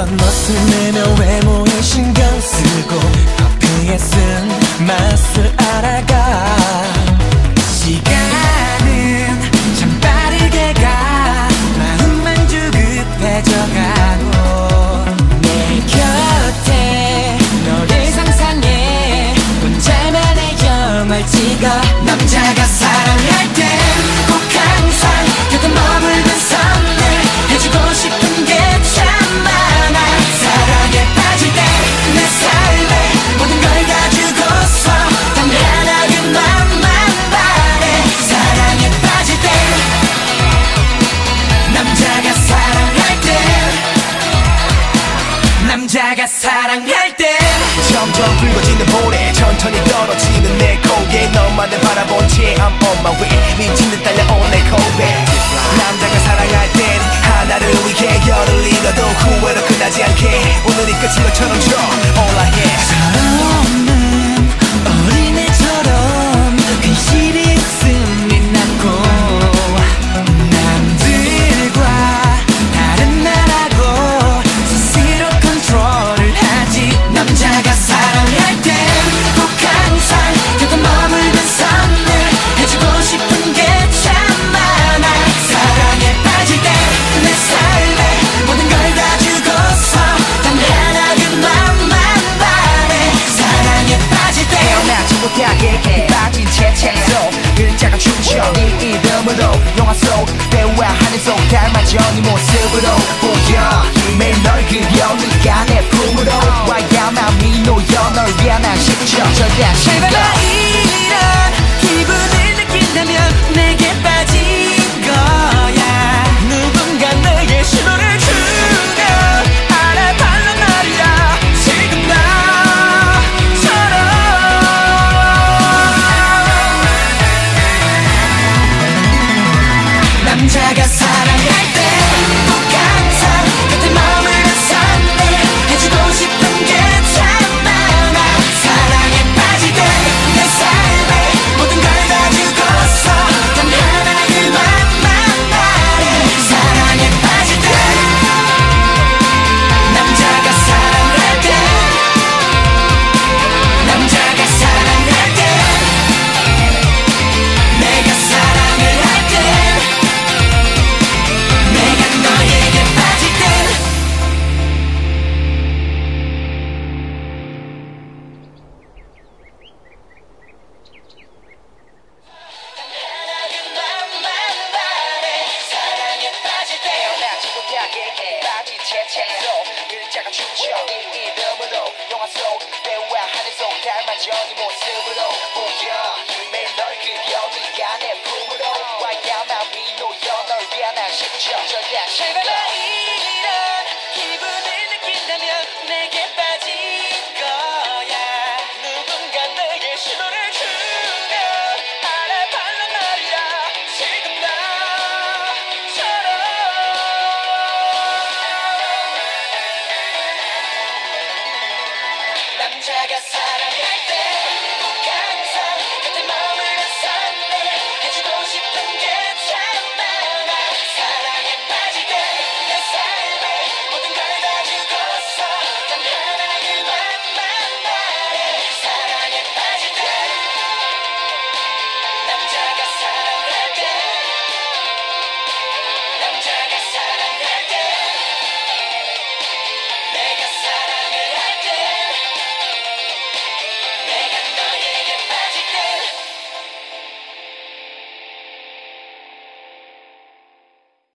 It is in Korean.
어떤 멋을 내며 외모에 신경 쓰고 커피에 쓴 맛을 사랑할 때. 점점 붉어지는 모래 천천히 떨어지는 내 고개 너만을 바라본 채 I'm on my way. 미친 듯 달려온 내 고백 남자가 사랑할 땐 하나를 위해 열을 잃어도 후회로 끝나지 않게. 오늘이 끝인 것처럼 줘 이름으로 영화 속 배우와 하늘 속 닮아져 네 모습으로 보여. 매일 널 그려 네가 내 품으로 와야만 놓여 널 위한 못하게 빠진 채 채로 글자가 춤춰 네 이름으로 영화 속 배우와 하늘 속 닮아져 네 모습으로 보여. 매일 널 그려 네가 내 품으로 와야만 놓여. 널 위한 난 십초. 절대 안 실패 Yes, I